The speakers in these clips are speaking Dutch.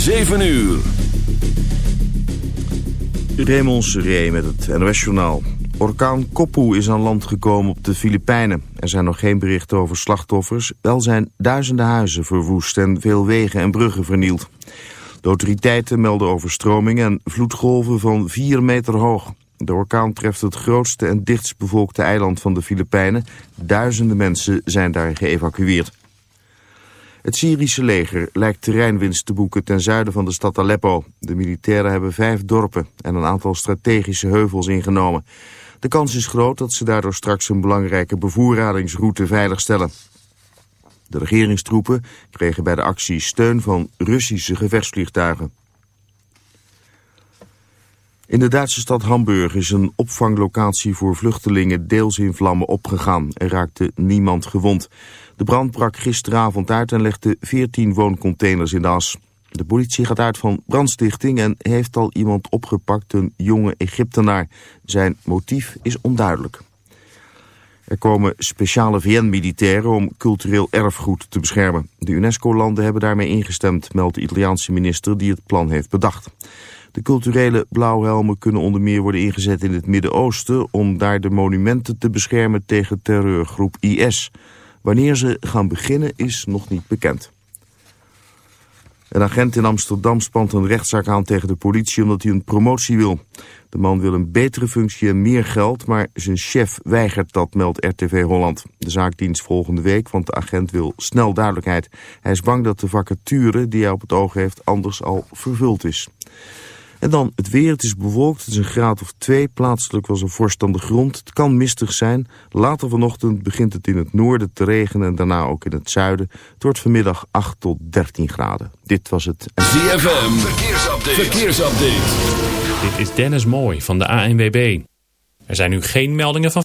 7 uur. Raymond Seré met het NOS-journaal. Orkaan Kopu is aan land gekomen op de Filipijnen. Er zijn nog geen berichten over slachtoffers. Wel zijn duizenden huizen verwoest en veel wegen en bruggen vernield. De autoriteiten melden overstromingen en vloedgolven van 4 meter hoog. De orkaan treft het grootste en dichtst bevolkte eiland van de Filipijnen. Duizenden mensen zijn daar geëvacueerd. Het Syrische leger lijkt terreinwinst te boeken ten zuiden van de stad Aleppo. De militairen hebben vijf dorpen en een aantal strategische heuvels ingenomen. De kans is groot dat ze daardoor straks een belangrijke bevoorradingsroute veiligstellen. De regeringstroepen kregen bij de actie steun van Russische gevechtsvliegtuigen. In de Duitse stad Hamburg is een opvanglocatie voor vluchtelingen deels in vlammen opgegaan. Er raakte niemand gewond. De brand brak gisteravond uit en legde 14 wooncontainers in de as. De politie gaat uit van brandstichting en heeft al iemand opgepakt, een jonge Egyptenaar. Zijn motief is onduidelijk. Er komen speciale VN-militairen om cultureel erfgoed te beschermen. De UNESCO-landen hebben daarmee ingestemd, meldt de Italiaanse minister die het plan heeft bedacht. De culturele blauwhelmen kunnen onder meer worden ingezet in het Midden-Oosten... om daar de monumenten te beschermen tegen terreurgroep IS. Wanneer ze gaan beginnen is nog niet bekend. Een agent in Amsterdam spant een rechtszaak aan tegen de politie omdat hij een promotie wil. De man wil een betere functie en meer geld, maar zijn chef weigert dat, meldt RTV Holland. De zaak dient volgende week, want de agent wil snel duidelijkheid. Hij is bang dat de vacature die hij op het oog heeft anders al vervuld is. En dan het weer. Het is bewolkt. Het is een graad of twee. Plaatselijk was een vorst aan de grond. Het kan mistig zijn. Later vanochtend begint het in het noorden te regenen en daarna ook in het zuiden. Het wordt vanmiddag 8 tot 13 graden. Dit was het... ZFM. Verkeersupdate. Verkeersupdate. Dit is Dennis Mooi van de ANWB. Er zijn nu geen meldingen van...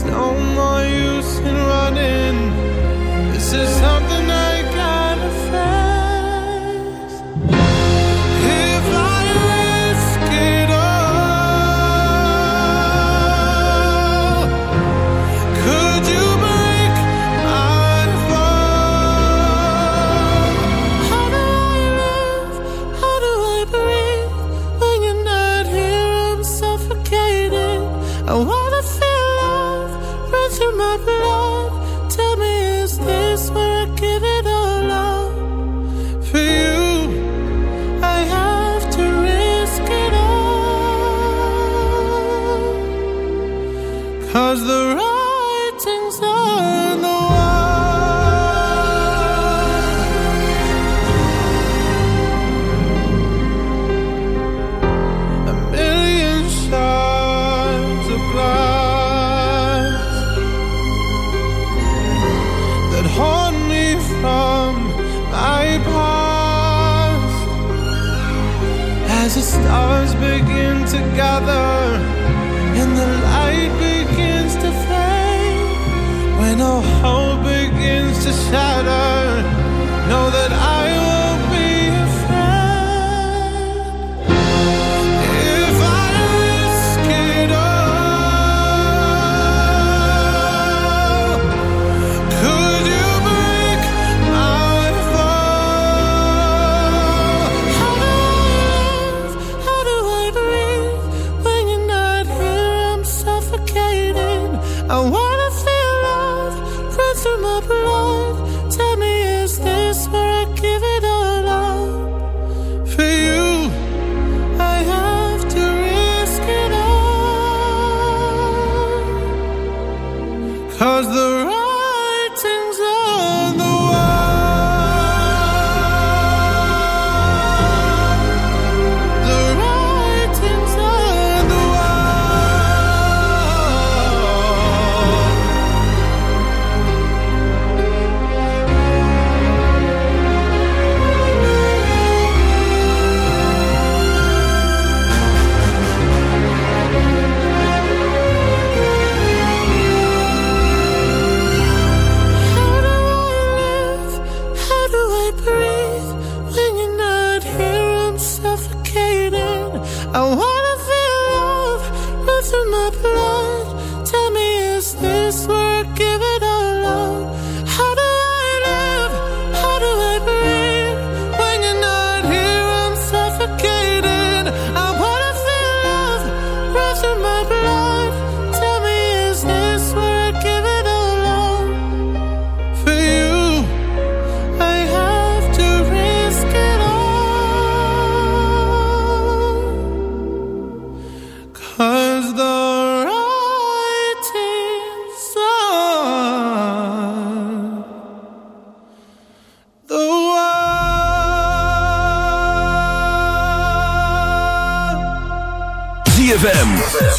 snow together and the light begins to fade. When all hope begins to shatter know that I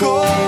go.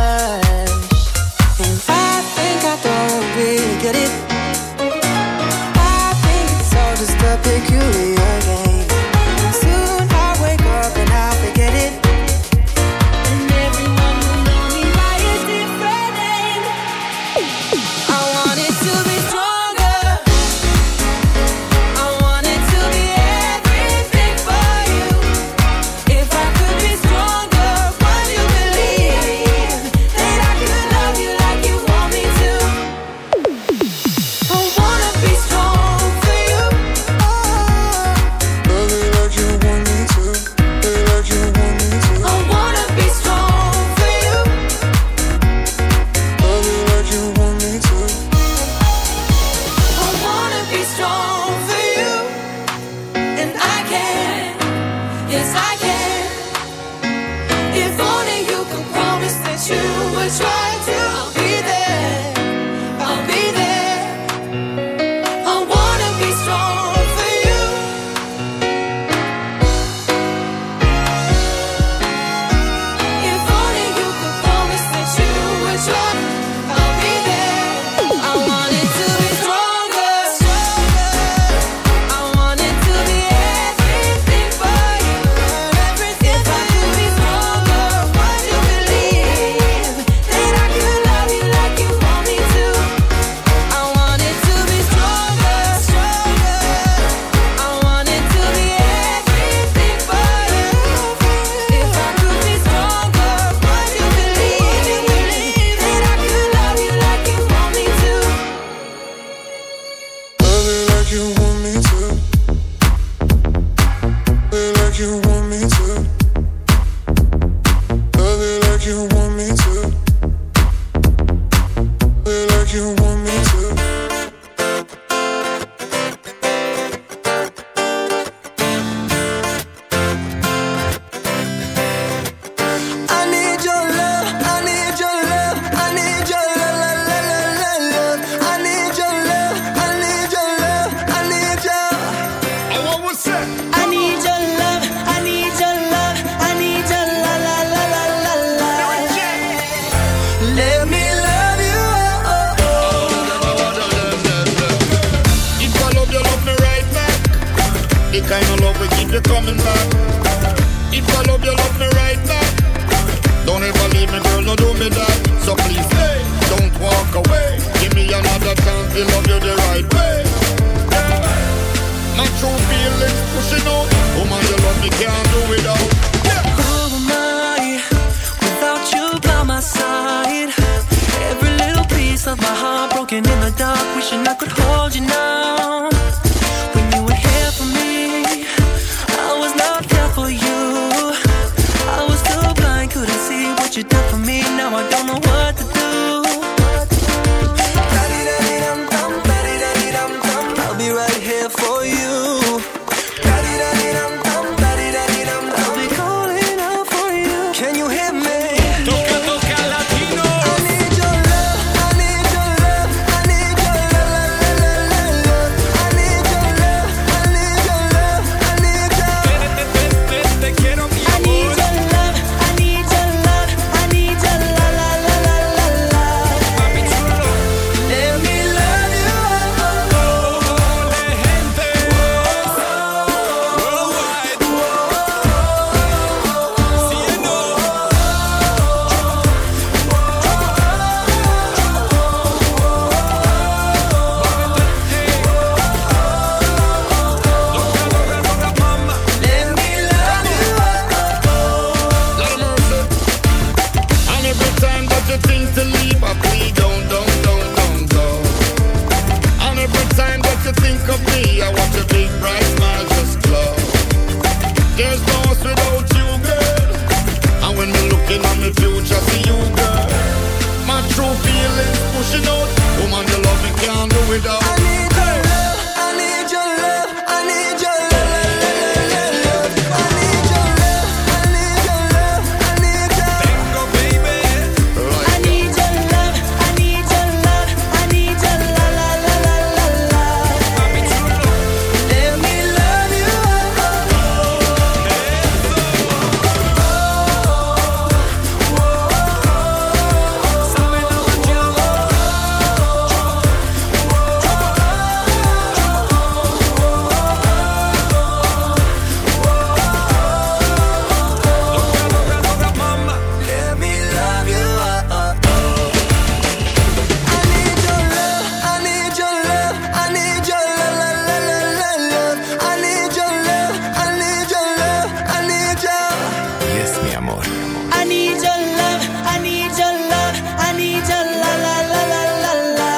amor. I need your love, I need your love, I need your la la la la la.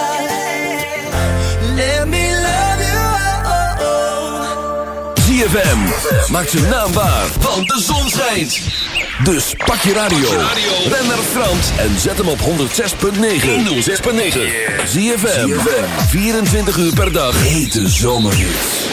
Let me love you, oh oh. oh. ZFM, maak zijn naam waar, want de zon schijnt. Dus pak je radio, ren naar Frans en zet hem op 106.9. 106.9. ZFM, 24 uur per dag, hete zomerhits.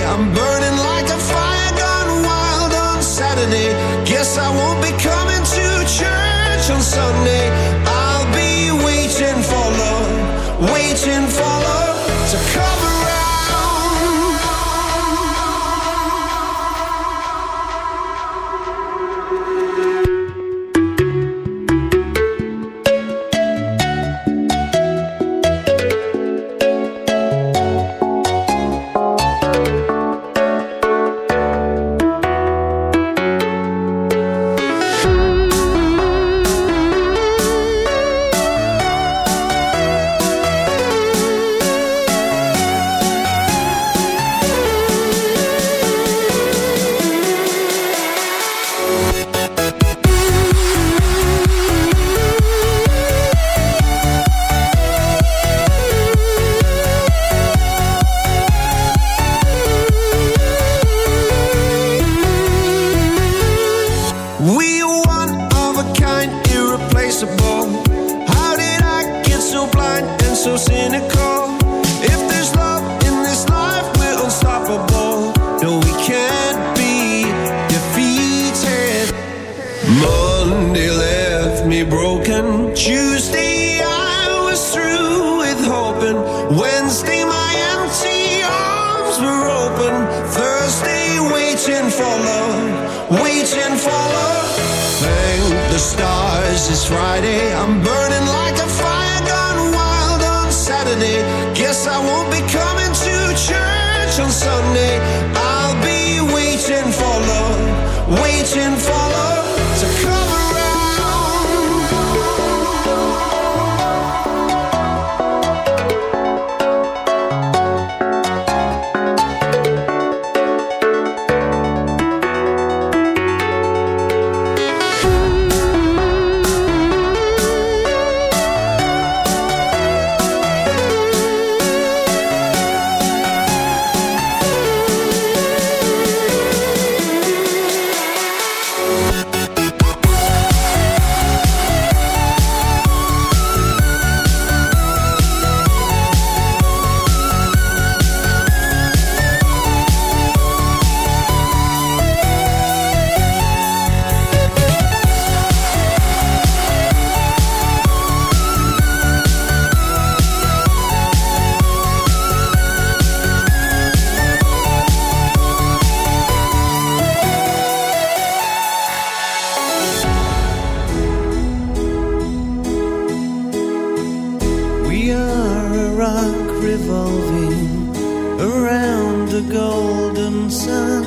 Rock revolving around the golden sun.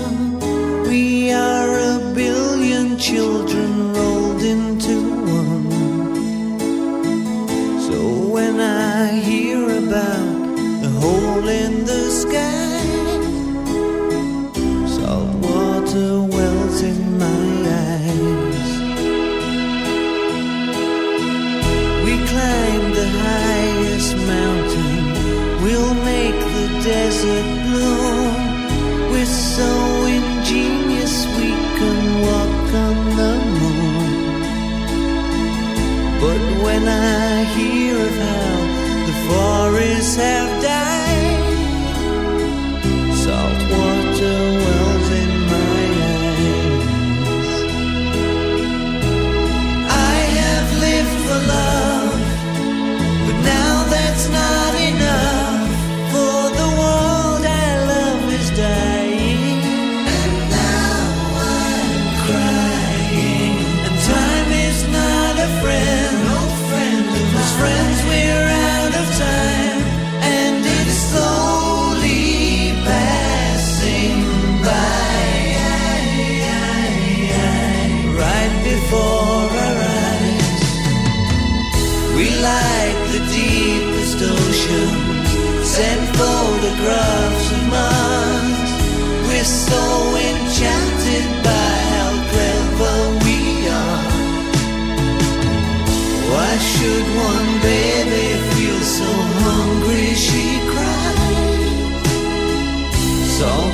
We are a billion children rolled into one. So when I hear about the hole in the sky, desert bloom. We're so ingenious we can walk on the moon. But when I of We're so enchanted by how clever we are. Why should one baby feel so hungry? She cried. So